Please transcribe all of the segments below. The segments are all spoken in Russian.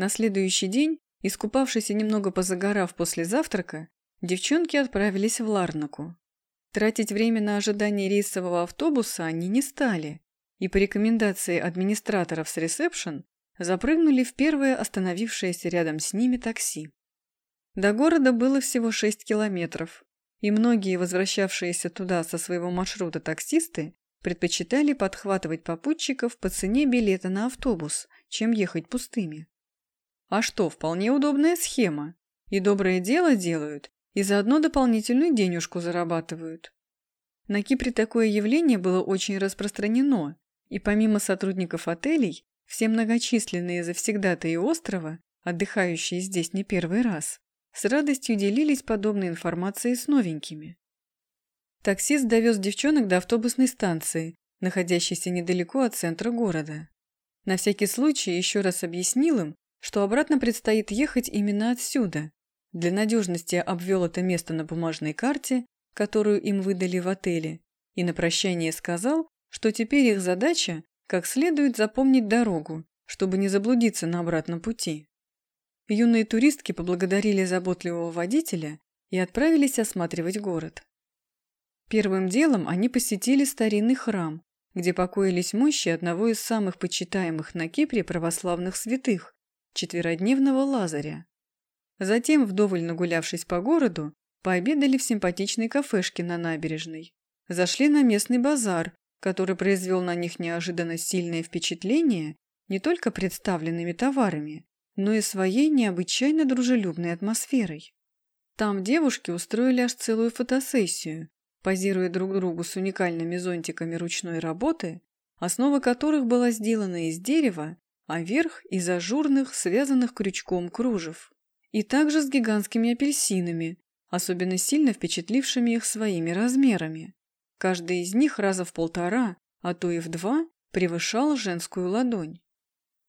На следующий день, искупавшись и немного позагорав после завтрака, девчонки отправились в Ларнаку. Тратить время на ожидание рейсового автобуса они не стали, и по рекомендации администраторов с ресепшн запрыгнули в первое остановившееся рядом с ними такси. До города было всего 6 километров, и многие возвращавшиеся туда со своего маршрута таксисты предпочитали подхватывать попутчиков по цене билета на автобус, чем ехать пустыми. А что, вполне удобная схема. И доброе дело делают, и заодно дополнительную денежку зарабатывают. На Кипре такое явление было очень распространено, и помимо сотрудников отелей, все многочисленные завсегдатые острова, отдыхающие здесь не первый раз, с радостью делились подобной информацией с новенькими. Таксист довез девчонок до автобусной станции, находящейся недалеко от центра города. На всякий случай еще раз объяснил им, что обратно предстоит ехать именно отсюда. Для надежности обвел это место на бумажной карте, которую им выдали в отеле, и на прощание сказал, что теперь их задача как следует запомнить дорогу, чтобы не заблудиться на обратном пути. Юные туристки поблагодарили заботливого водителя и отправились осматривать город. Первым делом они посетили старинный храм, где покоились мощи одного из самых почитаемых на Кипре православных святых – четверодневного Лазаря. Затем, вдоволь нагулявшись по городу, пообедали в симпатичной кафешке на набережной. Зашли на местный базар, который произвел на них неожиданно сильное впечатление не только представленными товарами, но и своей необычайно дружелюбной атмосферой. Там девушки устроили аж целую фотосессию, позируя друг другу с уникальными зонтиками ручной работы, основа которых была сделана из дерева, а верх – из ажурных, связанных крючком кружев. И также с гигантскими апельсинами, особенно сильно впечатлившими их своими размерами. Каждый из них раза в полтора, а то и в два, превышал женскую ладонь.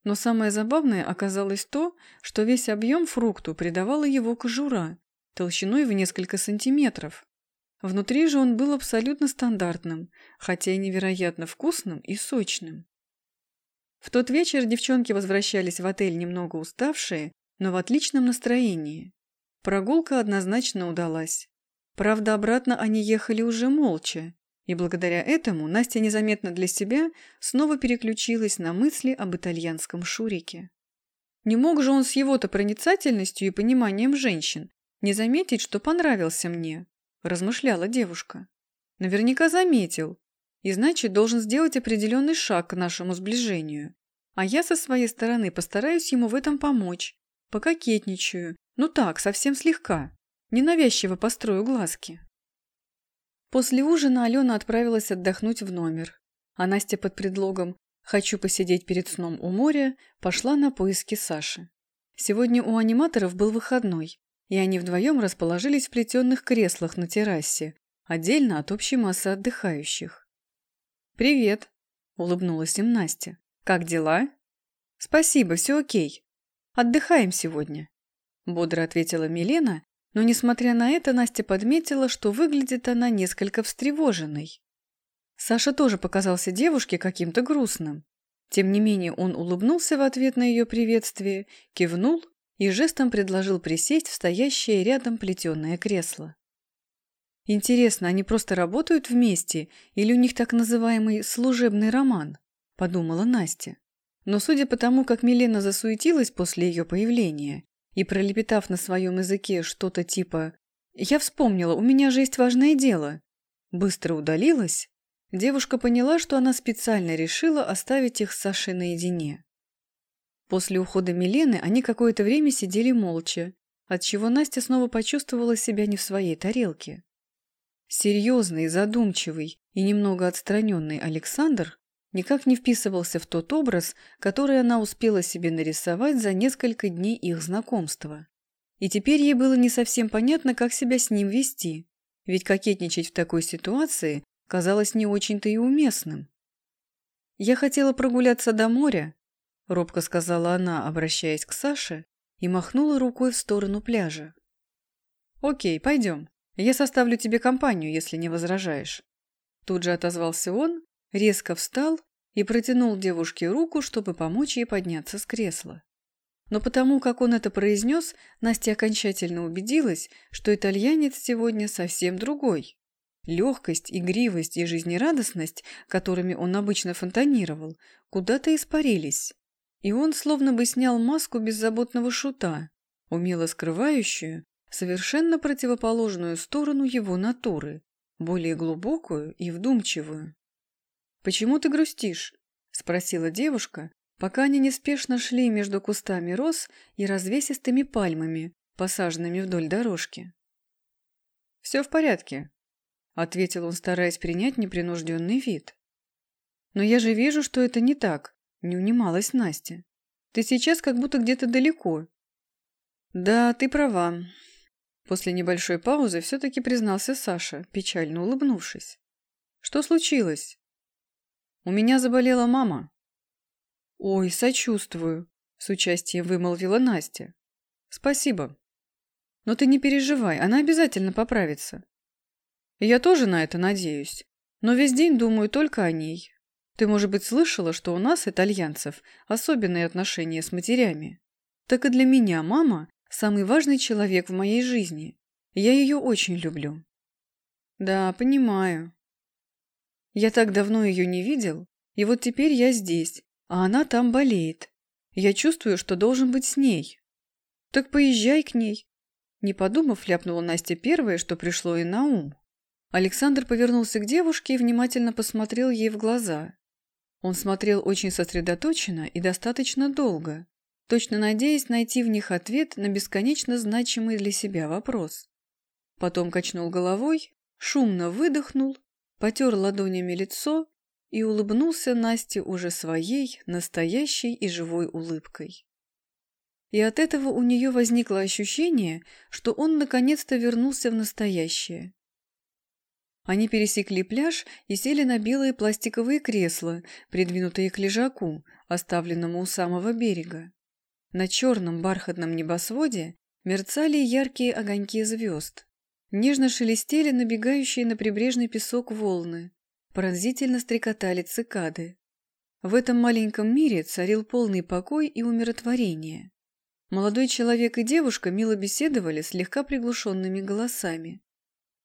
Но самое забавное оказалось то, что весь объем фрукту придавала его кожура, толщиной в несколько сантиметров. Внутри же он был абсолютно стандартным, хотя и невероятно вкусным и сочным. В тот вечер девчонки возвращались в отель немного уставшие, но в отличном настроении. Прогулка однозначно удалась. Правда, обратно они ехали уже молча, и благодаря этому Настя незаметно для себя снова переключилась на мысли об итальянском Шурике. Не мог же он с его-то проницательностью и пониманием женщин не заметить, что понравился мне, размышляла девушка. Наверняка заметил, и значит должен сделать определенный шаг к нашему сближению. А я со своей стороны постараюсь ему в этом помочь, пококетничаю, ну так, совсем слегка, ненавязчиво построю глазки. После ужина Алена отправилась отдохнуть в номер, а Настя под предлогом «хочу посидеть перед сном у моря» пошла на поиски Саши. Сегодня у аниматоров был выходной, и они вдвоем расположились в плетенных креслах на террасе, отдельно от общей массы отдыхающих. «Привет», – улыбнулась им Настя. «Как дела?» «Спасибо, все окей. Отдыхаем сегодня», – бодро ответила Милена но, несмотря на это, Настя подметила, что выглядит она несколько встревоженной. Саша тоже показался девушке каким-то грустным. Тем не менее, он улыбнулся в ответ на ее приветствие, кивнул и жестом предложил присесть в стоящее рядом плетеное кресло. «Интересно, они просто работают вместе или у них так называемый служебный роман?» – подумала Настя. Но судя по тому, как Милена засуетилась после ее появления, и, пролепетав на своем языке что-то типа «Я вспомнила, у меня же есть важное дело», быстро удалилась, девушка поняла, что она специально решила оставить их с Сашей наедине. После ухода Милены они какое-то время сидели молча, отчего Настя снова почувствовала себя не в своей тарелке. Серьезный, задумчивый и немного отстраненный Александр никак не вписывался в тот образ, который она успела себе нарисовать за несколько дней их знакомства. И теперь ей было не совсем понятно, как себя с ним вести, ведь кокетничать в такой ситуации казалось не очень-то и уместным. «Я хотела прогуляться до моря», – робко сказала она, обращаясь к Саше, и махнула рукой в сторону пляжа. «Окей, пойдем. Я составлю тебе компанию, если не возражаешь». Тут же отозвался он резко встал и протянул девушке руку, чтобы помочь ей подняться с кресла. Но потому, как он это произнес, Настя окончательно убедилась, что итальянец сегодня совсем другой. Легкость, игривость и жизнерадостность, которыми он обычно фонтанировал, куда-то испарились. И он словно бы снял маску беззаботного шута, умело скрывающую совершенно противоположную сторону его натуры, более глубокую и вдумчивую. «Почему ты грустишь?» – спросила девушка, пока они неспешно шли между кустами роз и развесистыми пальмами, посаженными вдоль дорожки. «Все в порядке», — ответил он, стараясь принять непринужденный вид. «Но я же вижу, что это не так», — не унималась Настя. «Ты сейчас как будто где-то далеко». «Да, ты права». После небольшой паузы все-таки признался Саша, печально улыбнувшись. «Что случилось?» «У меня заболела мама», «Ой, сочувствую», — с участием вымолвила Настя. «Спасибо. Но ты не переживай, она обязательно поправится». «Я тоже на это надеюсь, но весь день думаю только о ней. Ты, может быть, слышала, что у нас, итальянцев, особенные отношения с матерями? Так и для меня мама – самый важный человек в моей жизни. Я ее очень люблю». «Да, понимаю. Я так давно ее не видел, и вот теперь я здесь, а она там болеет. Я чувствую, что должен быть с ней. Так поезжай к ней. Не подумав, ляпнула Настя первое, что пришло ей на ум. Александр повернулся к девушке и внимательно посмотрел ей в глаза. Он смотрел очень сосредоточенно и достаточно долго, точно надеясь найти в них ответ на бесконечно значимый для себя вопрос. Потом качнул головой, шумно выдохнул, потер ладонями лицо и улыбнулся Насте уже своей, настоящей и живой улыбкой. И от этого у нее возникло ощущение, что он наконец-то вернулся в настоящее. Они пересекли пляж и сели на белые пластиковые кресла, придвинутые к лежаку, оставленному у самого берега. На черном бархатном небосводе мерцали яркие огоньки звезд. Нежно шелестели набегающие на прибрежный песок волны, Пронзительно стрекотали цикады. В этом маленьком мире царил полный покой и умиротворение. Молодой человек и девушка мило беседовали слегка приглушенными голосами.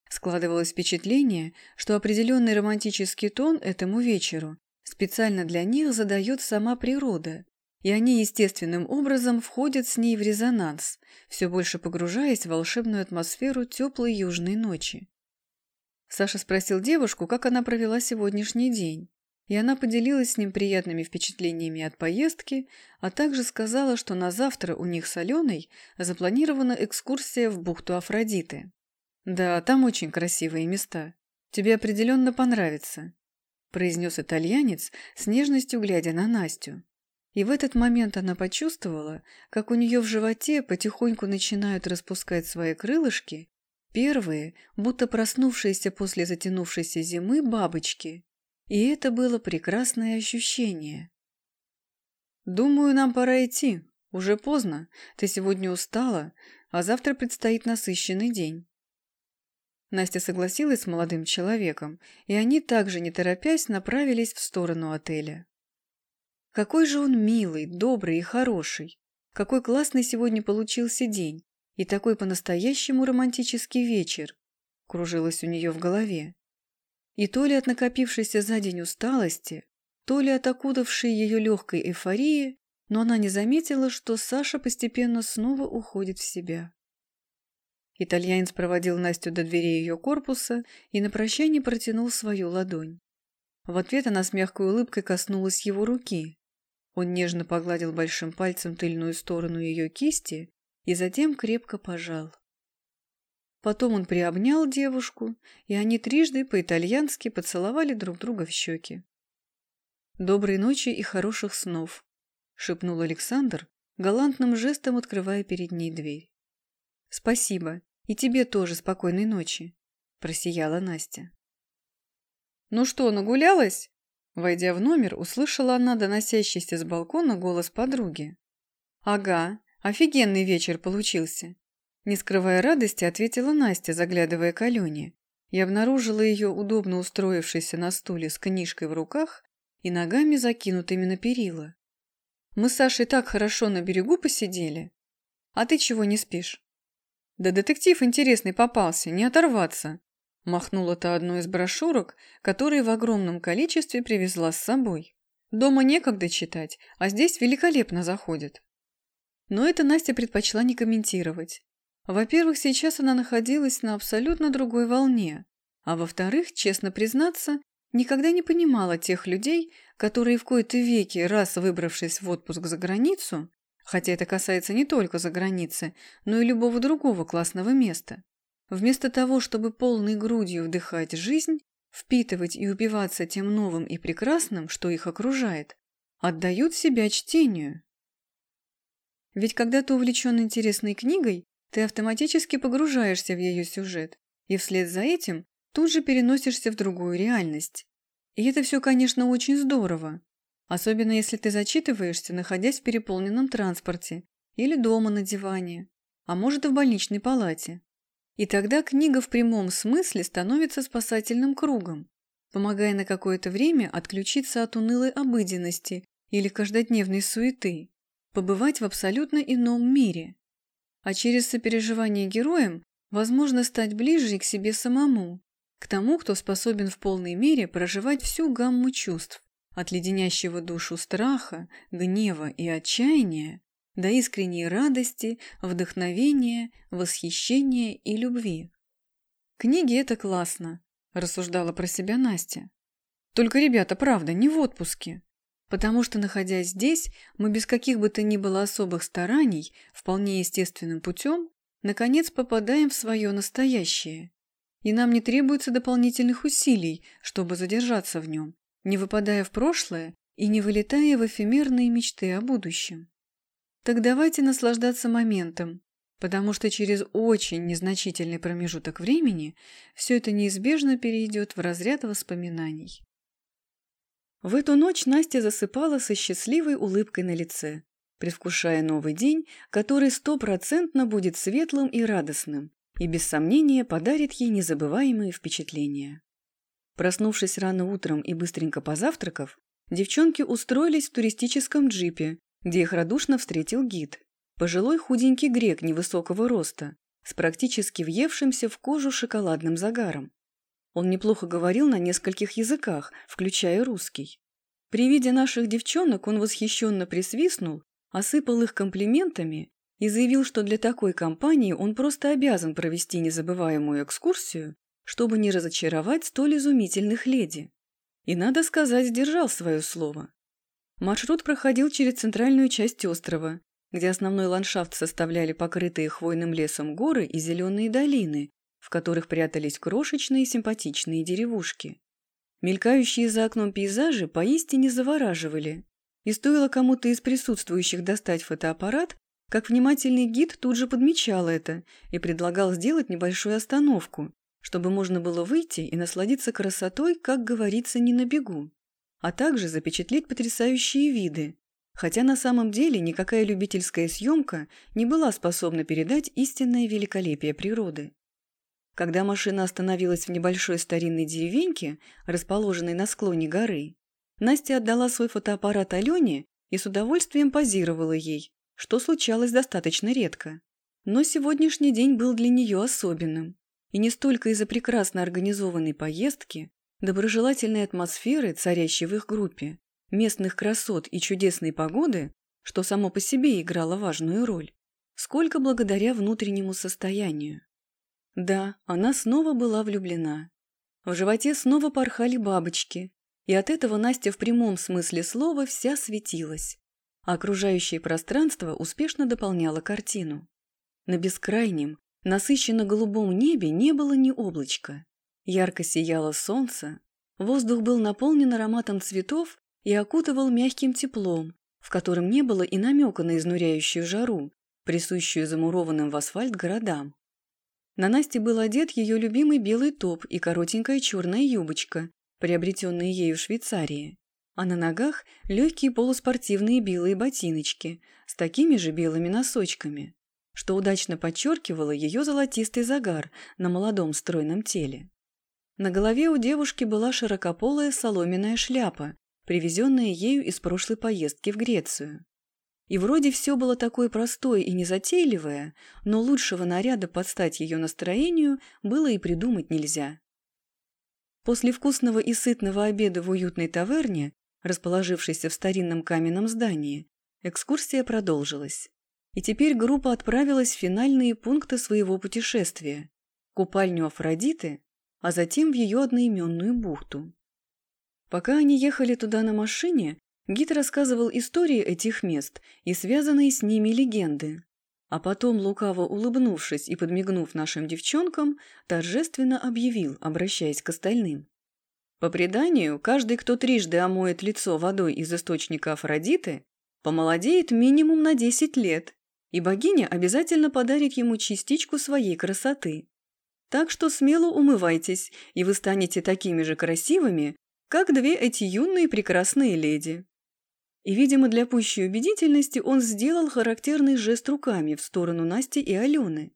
Складывалось впечатление, что определенный романтический тон этому вечеру специально для них задает сама природа, и они естественным образом входят с ней в резонанс, все больше погружаясь в волшебную атмосферу теплой южной ночи. Саша спросил девушку, как она провела сегодняшний день, и она поделилась с ним приятными впечатлениями от поездки, а также сказала, что на завтра у них с Аленой запланирована экскурсия в бухту Афродиты. «Да, там очень красивые места. Тебе определенно понравится», – произнес итальянец с нежностью глядя на Настю. И в этот момент она почувствовала, как у нее в животе потихоньку начинают распускать свои крылышки Первые, будто проснувшиеся после затянувшейся зимы бабочки. И это было прекрасное ощущение. «Думаю, нам пора идти. Уже поздно. Ты сегодня устала, а завтра предстоит насыщенный день». Настя согласилась с молодым человеком, и они также, не торопясь, направились в сторону отеля. Какой же он милый, добрый и хороший! Какой классный сегодня получился день! И такой по-настоящему романтический вечер кружилось у нее в голове. И то ли от накопившейся за день усталости, то ли от окутавшей ее легкой эйфории, но она не заметила, что Саша постепенно снова уходит в себя. Итальянец проводил Настю до двери ее корпуса и на прощание протянул свою ладонь. В ответ она с мягкой улыбкой коснулась его руки. Он нежно погладил большим пальцем тыльную сторону ее кисти и затем крепко пожал. Потом он приобнял девушку, и они трижды по-итальянски поцеловали друг друга в щеки. «Доброй ночи и хороших снов», — шепнул Александр, галантным жестом открывая перед ней дверь. «Спасибо, и тебе тоже спокойной ночи», — просияла Настя. «Ну что, нагулялась?» Войдя в номер, услышала она доносящийся с балкона голос подруги. «Ага, Офигенный вечер получился. Не скрывая радости, ответила Настя, заглядывая к Алене, и обнаружила ее удобно устроившейся на стуле с книжкой в руках и ногами закинутыми на перила. Мы с Сашей так хорошо на берегу посидели. А ты чего не спишь? Да детектив интересный попался, не оторваться. Махнула та одной из брошюрок, которые в огромном количестве привезла с собой. Дома некогда читать, а здесь великолепно заходит. Но это Настя предпочла не комментировать. Во-первых, сейчас она находилась на абсолютно другой волне, а во-вторых, честно признаться, никогда не понимала тех людей, которые в кои-то веки, раз выбравшись в отпуск за границу, хотя это касается не только за границы, но и любого другого классного места, вместо того, чтобы полной грудью вдыхать жизнь, впитывать и убиваться тем новым и прекрасным, что их окружает, отдают себя чтению. Ведь когда ты увлечен интересной книгой, ты автоматически погружаешься в ее сюжет, и вслед за этим тут же переносишься в другую реальность. И это все, конечно, очень здорово. Особенно если ты зачитываешься, находясь в переполненном транспорте или дома на диване, а может и в больничной палате. И тогда книга в прямом смысле становится спасательным кругом, помогая на какое-то время отключиться от унылой обыденности или каждодневной суеты, побывать в абсолютно ином мире. А через сопереживание героям возможно стать ближе к себе самому, к тому, кто способен в полной мере проживать всю гамму чувств, от леденящего душу страха, гнева и отчаяния до искренней радости, вдохновения, восхищения и любви. «Книги – это классно», – рассуждала про себя Настя. «Только, ребята, правда, не в отпуске. Потому что, находясь здесь, мы без каких бы то ни было особых стараний, вполне естественным путем, наконец попадаем в свое настоящее и нам не требуется дополнительных усилий, чтобы задержаться в нем, не выпадая в прошлое и не вылетая в эфемерные мечты о будущем. Так давайте наслаждаться моментом, потому что через очень незначительный промежуток времени все это неизбежно перейдет в разряд воспоминаний. В эту ночь Настя засыпала со счастливой улыбкой на лице, предвкушая новый день, который стопроцентно будет светлым и радостным, и без сомнения подарит ей незабываемые впечатления. Проснувшись рано утром и быстренько позавтракав, девчонки устроились в туристическом джипе, где их радушно встретил гид. Пожилой худенький грек невысокого роста, с практически въевшимся в кожу шоколадным загаром. Он неплохо говорил на нескольких языках, включая русский. При виде наших девчонок он восхищенно присвистнул, осыпал их комплиментами и заявил, что для такой компании он просто обязан провести незабываемую экскурсию, чтобы не разочаровать столь изумительных леди. И, надо сказать, сдержал свое слово. Маршрут проходил через центральную часть острова, где основной ландшафт составляли покрытые хвойным лесом горы и зеленые долины, в которых прятались крошечные симпатичные деревушки. Мелькающие за окном пейзажи поистине завораживали, и стоило кому-то из присутствующих достать фотоаппарат, как внимательный гид тут же подмечал это и предлагал сделать небольшую остановку, чтобы можно было выйти и насладиться красотой, как говорится, не на бегу, а также запечатлеть потрясающие виды, хотя на самом деле никакая любительская съемка не была способна передать истинное великолепие природы. Когда машина остановилась в небольшой старинной деревеньке, расположенной на склоне горы, Настя отдала свой фотоаппарат Алене и с удовольствием позировала ей, что случалось достаточно редко. Но сегодняшний день был для нее особенным. И не столько из-за прекрасно организованной поездки, доброжелательной атмосферы, царящей в их группе, местных красот и чудесной погоды, что само по себе играло важную роль, сколько благодаря внутреннему состоянию. Да, она снова была влюблена. В животе снова порхали бабочки, и от этого Настя в прямом смысле слова вся светилась а окружающее пространство успешно дополняло картину. На бескрайнем, насыщенно-голубом небе не было ни облачка. Ярко сияло солнце, воздух был наполнен ароматом цветов и окутывал мягким теплом, в котором не было и намека на изнуряющую жару, присущую замурованным в асфальт городам. На Насте был одет ее любимый белый топ и коротенькая черная юбочка, приобретенные ею в Швейцарии а на ногах легкие полуспортивные белые ботиночки с такими же белыми носочками, что удачно подчеркивало ее золотистый загар на молодом стройном теле. На голове у девушки была широкополая соломенная шляпа, привезенная ею из прошлой поездки в Грецию. И вроде все было такое простое и незатейливое, но лучшего наряда под стать ее настроению было и придумать нельзя. После вкусного и сытного обеда в уютной таверне, расположившейся в старинном каменном здании, экскурсия продолжилась. И теперь группа отправилась в финальные пункты своего путешествия – купальню Афродиты, а затем в ее одноименную бухту. Пока они ехали туда на машине, гид рассказывал истории этих мест и связанные с ними легенды. А потом, лукаво улыбнувшись и подмигнув нашим девчонкам, торжественно объявил, обращаясь к остальным. По преданию, каждый, кто трижды омоет лицо водой из источника Афродиты, помолодеет минимум на 10 лет, и богиня обязательно подарит ему частичку своей красоты. Так что смело умывайтесь, и вы станете такими же красивыми, как две эти юные прекрасные леди. И, видимо, для пущей убедительности он сделал характерный жест руками в сторону Насти и Алены.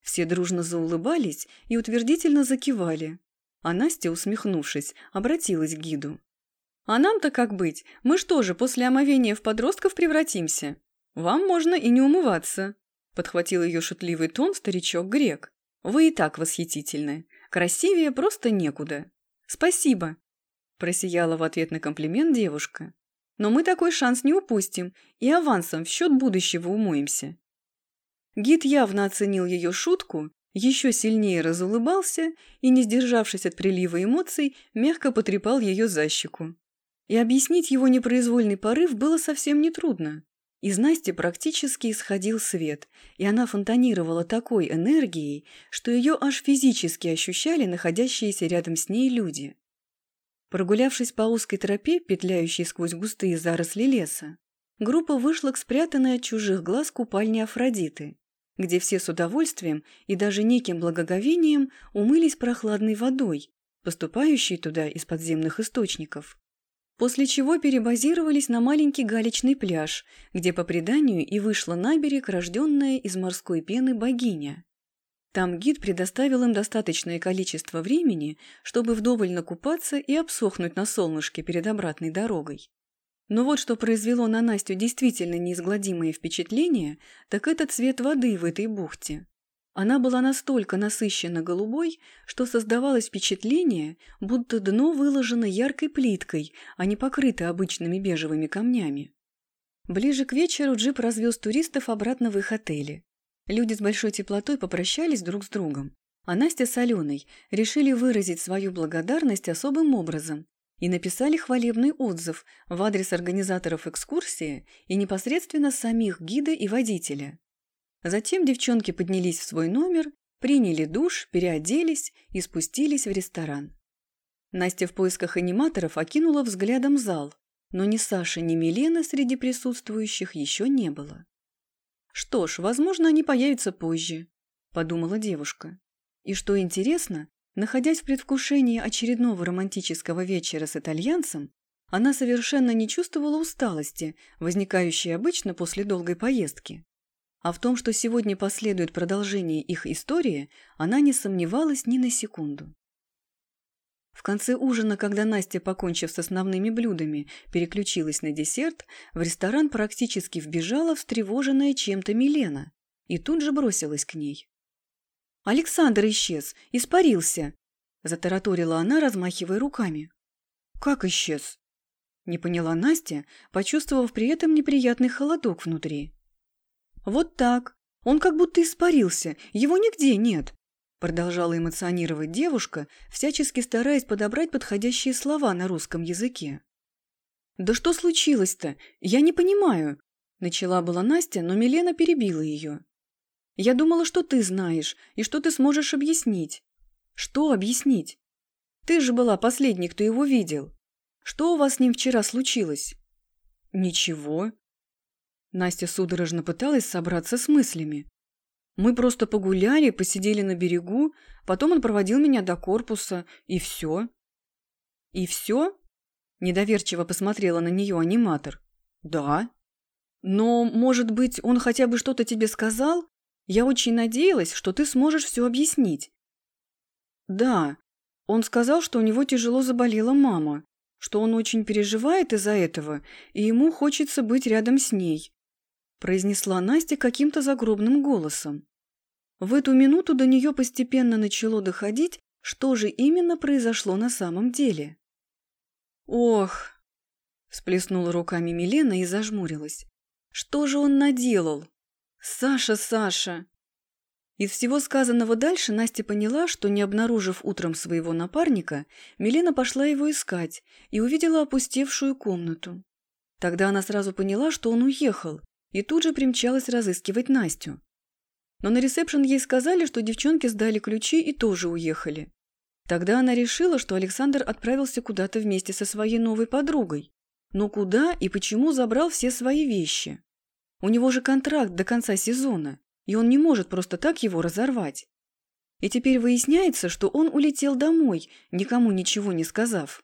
Все дружно заулыбались и утвердительно закивали, а Настя, усмехнувшись, обратилась к гиду. «А нам-то как быть? Мы что же, после омовения в подростков превратимся? Вам можно и не умываться», – подхватил ее шутливый тон старичок-грек. «Вы и так восхитительны. Красивее просто некуда. Спасибо», Просияла в ответ на комплимент девушка. Но мы такой шанс не упустим и авансом в счет будущего умоемся. Гид явно оценил ее шутку, еще сильнее разулыбался и, не сдержавшись от прилива эмоций, мягко потрепал ее за щеку. И объяснить его непроизвольный порыв было совсем нетрудно. Из Насти практически исходил свет, и она фонтанировала такой энергией, что ее аж физически ощущали находящиеся рядом с ней люди. Прогулявшись по узкой тропе, петляющей сквозь густые заросли леса, группа вышла к спрятанной от чужих глаз купальне Афродиты, где все с удовольствием и даже неким благоговением умылись прохладной водой, поступающей туда из подземных источников. После чего перебазировались на маленький галечный пляж, где по преданию и вышла на берег рожденная из морской пены богиня. Там гид предоставил им достаточное количество времени, чтобы вдоволь накупаться и обсохнуть на солнышке перед обратной дорогой. Но вот что произвело на Настю действительно неизгладимое впечатление, так это цвет воды в этой бухте. Она была настолько насыщенно голубой, что создавалось впечатление, будто дно выложено яркой плиткой, а не покрыто обычными бежевыми камнями. Ближе к вечеру джип развез туристов обратно в их отели. Люди с большой теплотой попрощались друг с другом, а Настя с Аленой решили выразить свою благодарность особым образом и написали хвалебный отзыв в адрес организаторов экскурсии и непосредственно самих гида и водителя. Затем девчонки поднялись в свой номер, приняли душ, переоделись и спустились в ресторан. Настя в поисках аниматоров окинула взглядом зал, но ни Саши, ни Милены среди присутствующих еще не было. «Что ж, возможно, они появятся позже», – подумала девушка. И что интересно, находясь в предвкушении очередного романтического вечера с итальянцем, она совершенно не чувствовала усталости, возникающей обычно после долгой поездки. А в том, что сегодня последует продолжение их истории, она не сомневалась ни на секунду. В конце ужина, когда Настя, покончив с основными блюдами, переключилась на десерт, в ресторан практически вбежала встревоженная чем-то Милена и тут же бросилась к ней. «Александр исчез, испарился!» – затараторила она, размахивая руками. «Как исчез?» – не поняла Настя, почувствовав при этом неприятный холодок внутри. «Вот так. Он как будто испарился, его нигде нет. Продолжала эмоционировать девушка, всячески стараясь подобрать подходящие слова на русском языке. «Да что случилось-то? Я не понимаю!» Начала была Настя, но Милена перебила ее. «Я думала, что ты знаешь, и что ты сможешь объяснить». «Что объяснить? Ты же была последней, кто его видел. Что у вас с ним вчера случилось?» «Ничего». Настя судорожно пыталась собраться с мыслями. Мы просто погуляли, посидели на берегу, потом он проводил меня до корпуса, и все. И все? Недоверчиво посмотрела на нее аниматор. Да. Но, может быть, он хотя бы что-то тебе сказал? Я очень надеялась, что ты сможешь все объяснить. Да. Он сказал, что у него тяжело заболела мама, что он очень переживает из-за этого, и ему хочется быть рядом с ней. Произнесла Настя каким-то загробным голосом. В эту минуту до нее постепенно начало доходить, что же именно произошло на самом деле. «Ох!» – сплеснула руками Милена и зажмурилась. «Что же он наделал? Саша, Саша!» Из всего сказанного дальше Настя поняла, что, не обнаружив утром своего напарника, Милена пошла его искать и увидела опустевшую комнату. Тогда она сразу поняла, что он уехал, и тут же примчалась разыскивать Настю. Но на ресепшн ей сказали, что девчонки сдали ключи и тоже уехали. Тогда она решила, что Александр отправился куда-то вместе со своей новой подругой. Но куда и почему забрал все свои вещи? У него же контракт до конца сезона и он не может просто так его разорвать. И теперь выясняется, что он улетел домой, никому ничего не сказав.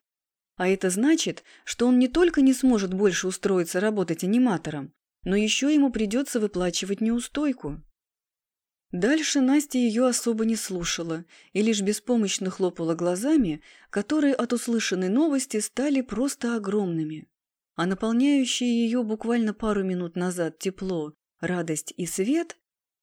А это значит, что он не только не сможет больше устроиться работать аниматором, но еще ему придется выплачивать неустойку. Дальше Настя ее особо не слушала и лишь беспомощно хлопала глазами, которые от услышанной новости стали просто огромными. А наполняющие ее буквально пару минут назад тепло, радость и свет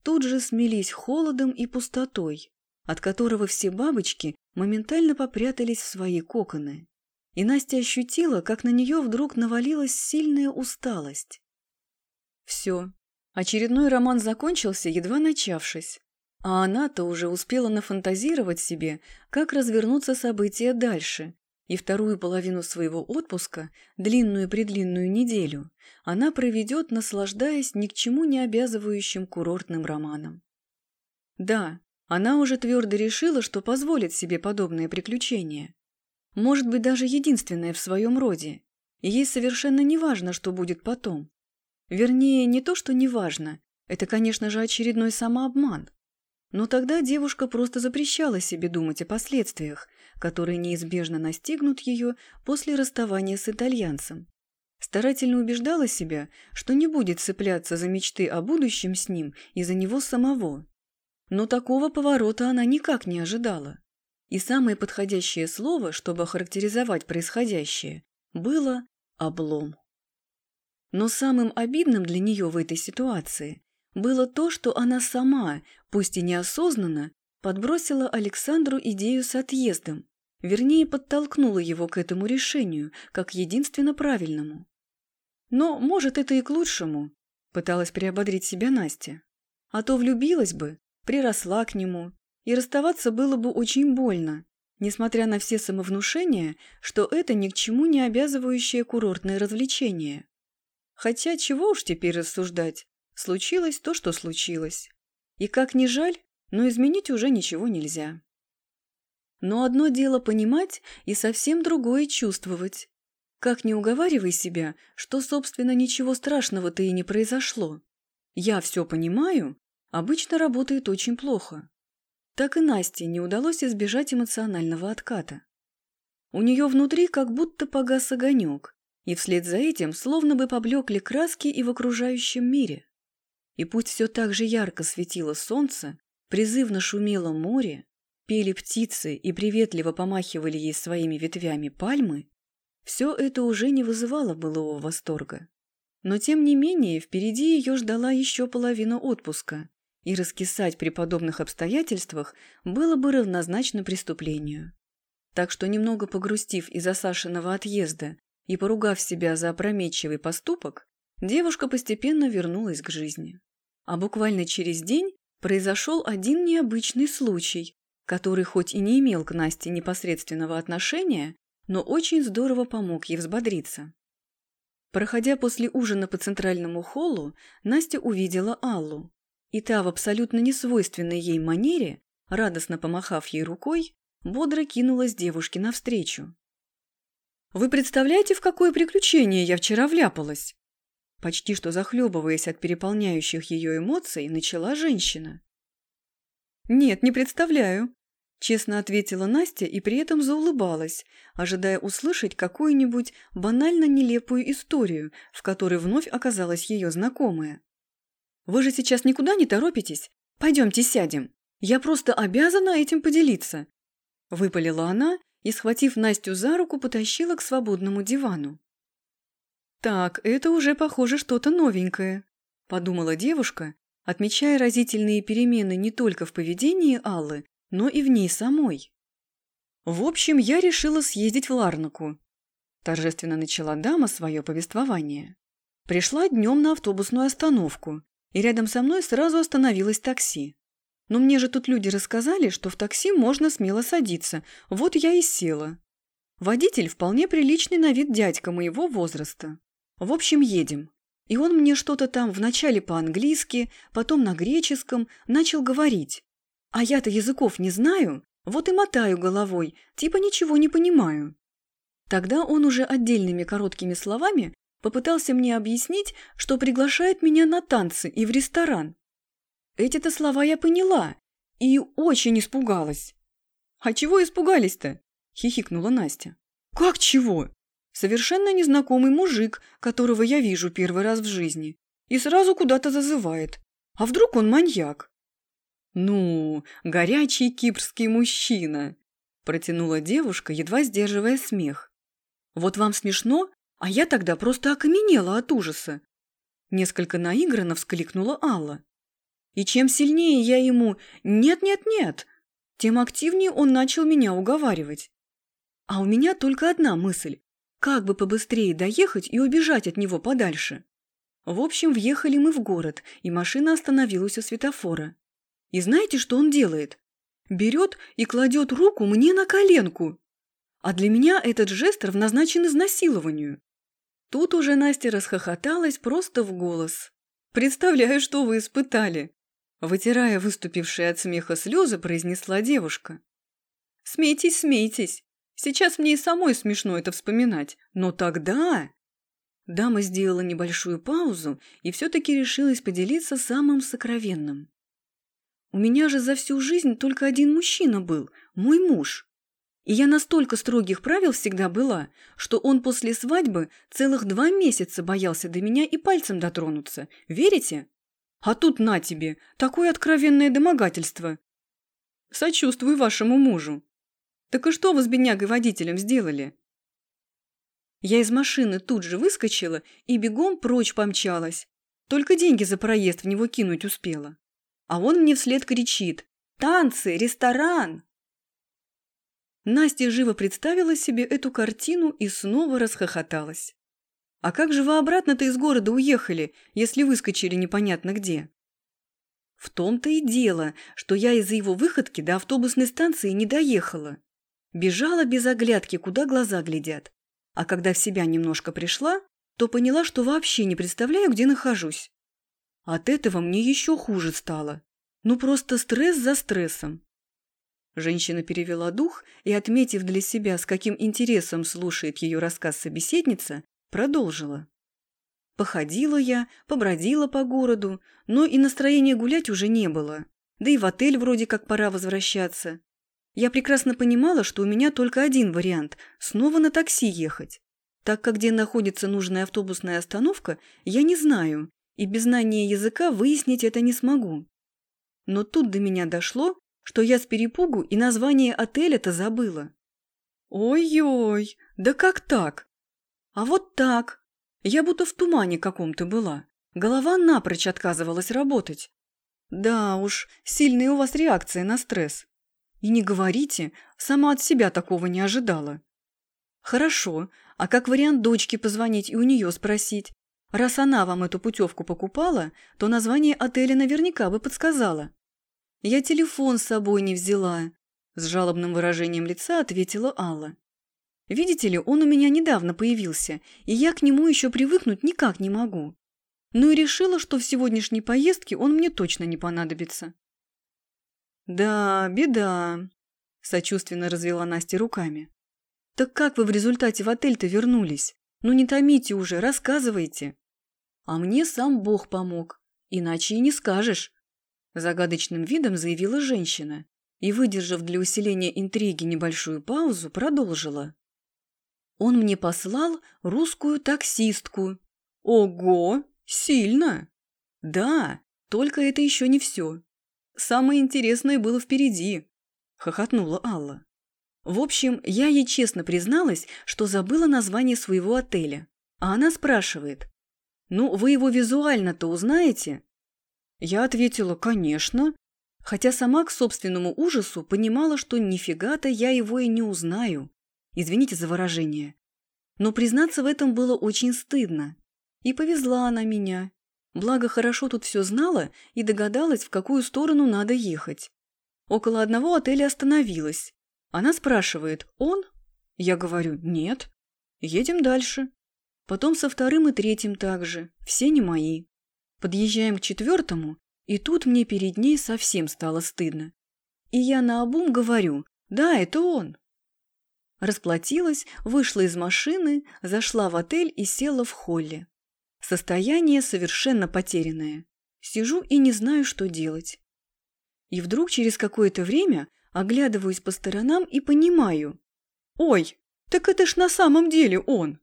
тут же смелись холодом и пустотой, от которого все бабочки моментально попрятались в свои коконы. И Настя ощутила, как на нее вдруг навалилась сильная усталость. Все. Очередной роман закончился, едва начавшись. А она-то уже успела нафантазировать себе, как развернутся события дальше, и вторую половину своего отпуска, длинную-предлинную неделю, она проведет, наслаждаясь ни к чему не обязывающим курортным романом. Да, она уже твердо решила, что позволит себе подобное приключение. Может быть, даже единственное в своем роде. И ей совершенно не важно, что будет потом. Вернее, не то, что не важно. Это, конечно же, очередной самообман. Но тогда девушка просто запрещала себе думать о последствиях, которые неизбежно настигнут ее после расставания с итальянцем. Старательно убеждала себя, что не будет цепляться за мечты о будущем с ним и за него самого. Но такого поворота она никак не ожидала. И самое подходящее слово, чтобы охарактеризовать происходящее, было «облом». Но самым обидным для нее в этой ситуации было то, что она сама, пусть и неосознанно, подбросила Александру идею с отъездом, вернее, подтолкнула его к этому решению, как единственно правильному. Но, может, это и к лучшему, пыталась приободрить себя Настя. А то влюбилась бы, приросла к нему, и расставаться было бы очень больно, несмотря на все самовнушения, что это ни к чему не обязывающее курортное развлечение. Хотя чего уж теперь рассуждать, Случилось то, что случилось. И как ни жаль, но изменить уже ничего нельзя. Но одно дело понимать и совсем другое чувствовать. Как не уговаривай себя, что, собственно, ничего страшного-то и не произошло. Я все понимаю, обычно работает очень плохо. Так и Насте не удалось избежать эмоционального отката. У нее внутри как будто погас огонек, и вслед за этим словно бы поблекли краски и в окружающем мире. И пусть все так же ярко светило солнце, призывно шумело море, пели птицы и приветливо помахивали ей своими ветвями пальмы, все это уже не вызывало былого восторга. Но тем не менее впереди ее ждала еще половина отпуска, и раскисать при подобных обстоятельствах было бы равнозначно преступлению. Так что, немного погрустив из-за Сашиного отъезда и поругав себя за опрометчивый поступок, девушка постепенно вернулась к жизни. А буквально через день произошел один необычный случай, который хоть и не имел к Насте непосредственного отношения, но очень здорово помог ей взбодриться. Проходя после ужина по центральному холлу, Настя увидела Аллу. И та в абсолютно несвойственной ей манере, радостно помахав ей рукой, бодро кинулась девушке навстречу. «Вы представляете, в какое приключение я вчера вляпалась?» Почти что захлебываясь от переполняющих ее эмоций, начала женщина. «Нет, не представляю», – честно ответила Настя и при этом заулыбалась, ожидая услышать какую-нибудь банально нелепую историю, в которой вновь оказалась ее знакомая. «Вы же сейчас никуда не торопитесь? Пойдемте сядем. Я просто обязана этим поделиться», – выпалила она и, схватив Настю за руку, потащила к свободному дивану. Так, это уже, похоже, что-то новенькое. подумала девушка, отмечая разительные перемены не только в поведении Аллы, но и в ней самой. В общем, я решила съездить в Ларнаку. Торжественно начала дама свое повествование. Пришла днем на автобусную остановку, и рядом со мной сразу остановилось такси. Но мне же тут люди рассказали, что в такси можно смело садиться, вот я и села. Водитель вполне приличный на вид дядька моего возраста. В общем, едем. И он мне что-то там вначале по-английски, потом на греческом начал говорить. А я-то языков не знаю, вот и мотаю головой, типа ничего не понимаю. Тогда он уже отдельными короткими словами попытался мне объяснить, что приглашает меня на танцы и в ресторан. Эти-то слова я поняла и очень испугалась. «А чего испугались-то?» – хихикнула Настя. «Как чего? Совершенно незнакомый мужик, которого я вижу первый раз в жизни, и сразу куда-то зазывает. А вдруг он маньяк?» «Ну, горячий кипрский мужчина!» – протянула девушка, едва сдерживая смех. «Вот вам смешно, а я тогда просто окаменела от ужаса!» Несколько наигранно вскликнула Алла. И чем сильнее я ему «нет-нет-нет», тем активнее он начал меня уговаривать. А у меня только одна мысль – как бы побыстрее доехать и убежать от него подальше. В общем, въехали мы в город, и машина остановилась у светофора. И знаете, что он делает? Берет и кладет руку мне на коленку. А для меня этот жест равнозначен изнасилованию. Тут уже Настя расхохоталась просто в голос. Представляю, что вы испытали. Вытирая выступившие от смеха слезы, произнесла девушка. «Смейтесь, смейтесь. Сейчас мне и самой смешно это вспоминать. Но тогда...» Дама сделала небольшую паузу и все-таки решилась поделиться самым сокровенным. «У меня же за всю жизнь только один мужчина был, мой муж. И я настолько строгих правил всегда была, что он после свадьбы целых два месяца боялся до меня и пальцем дотронуться. Верите?» А тут на тебе, такое откровенное домогательство. Сочувствую вашему мужу. Так и что вы с беднягой-водителем сделали? Я из машины тут же выскочила и бегом прочь помчалась. Только деньги за проезд в него кинуть успела. А он мне вслед кричит «Танцы! Ресторан!» Настя живо представила себе эту картину и снова расхохоталась. А как же вы обратно-то из города уехали, если выскочили непонятно где? В том-то и дело, что я из-за его выходки до автобусной станции не доехала. Бежала без оглядки, куда глаза глядят. А когда в себя немножко пришла, то поняла, что вообще не представляю, где нахожусь. От этого мне еще хуже стало. Ну просто стресс за стрессом. Женщина перевела дух и, отметив для себя, с каким интересом слушает ее рассказ собеседница, Продолжила. Походила я, побродила по городу, но и настроения гулять уже не было. Да и в отель вроде как пора возвращаться. Я прекрасно понимала, что у меня только один вариант – снова на такси ехать. Так как где находится нужная автобусная остановка, я не знаю, и без знания языка выяснить это не смогу. Но тут до меня дошло, что я с перепугу и название отеля-то забыла. Ой-ой, да как так? А вот так. Я будто в тумане каком-то была. Голова напрочь отказывалась работать. Да уж, сильная у вас реакция на стресс. И не говорите, сама от себя такого не ожидала. Хорошо, а как вариант дочке позвонить и у нее спросить? Раз она вам эту путевку покупала, то название отеля наверняка бы подсказала. Я телефон с собой не взяла, с жалобным выражением лица ответила Алла. Видите ли, он у меня недавно появился, и я к нему еще привыкнуть никак не могу. Ну и решила, что в сегодняшней поездке он мне точно не понадобится. «Да, беда», – сочувственно развела Настя руками. «Так как вы в результате в отель-то вернулись? Ну не томите уже, рассказывайте». «А мне сам Бог помог, иначе и не скажешь», – загадочным видом заявила женщина и, выдержав для усиления интриги небольшую паузу, продолжила. Он мне послал русскую таксистку. Ого, сильно! Да, только это еще не все. Самое интересное было впереди, хохотнула Алла. В общем, я ей честно призналась, что забыла название своего отеля. А она спрашивает, «Ну, вы его визуально-то узнаете?» Я ответила «Конечно», хотя сама к собственному ужасу понимала, что нифига-то я его и не узнаю. Извините за выражение. Но признаться в этом было очень стыдно. И повезла она меня. Благо, хорошо тут все знала и догадалась, в какую сторону надо ехать. Около одного отеля остановилась. Она спрашивает «Он?» Я говорю «Нет». Едем дальше. Потом со вторым и третьим также. Все не мои. Подъезжаем к четвертому, и тут мне перед ней совсем стало стыдно. И я наобум говорю «Да, это он». Расплатилась, вышла из машины, зашла в отель и села в холле. Состояние совершенно потерянное. Сижу и не знаю, что делать. И вдруг через какое-то время оглядываюсь по сторонам и понимаю. Ой, так это ж на самом деле он.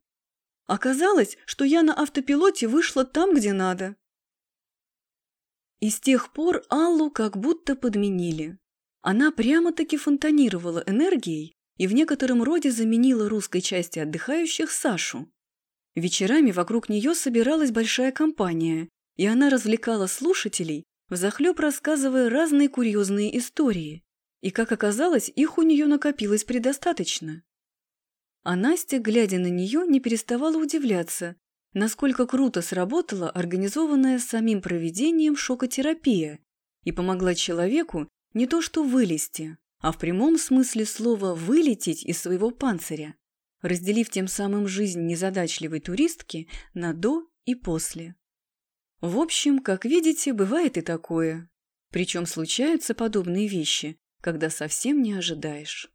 Оказалось, что я на автопилоте вышла там, где надо. И с тех пор Аллу как будто подменили. Она прямо-таки фонтанировала энергией и в некотором роде заменила русской части отдыхающих Сашу. Вечерами вокруг нее собиралась большая компания, и она развлекала слушателей, взахлеб рассказывая разные курьезные истории. И, как оказалось, их у нее накопилось предостаточно. А Настя, глядя на нее, не переставала удивляться, насколько круто сработала организованная самим проведением шокотерапия и помогла человеку не то что вылезти, а в прямом смысле слова «вылететь» из своего панциря, разделив тем самым жизнь незадачливой туристки на «до» и «после». В общем, как видите, бывает и такое. Причем случаются подобные вещи, когда совсем не ожидаешь.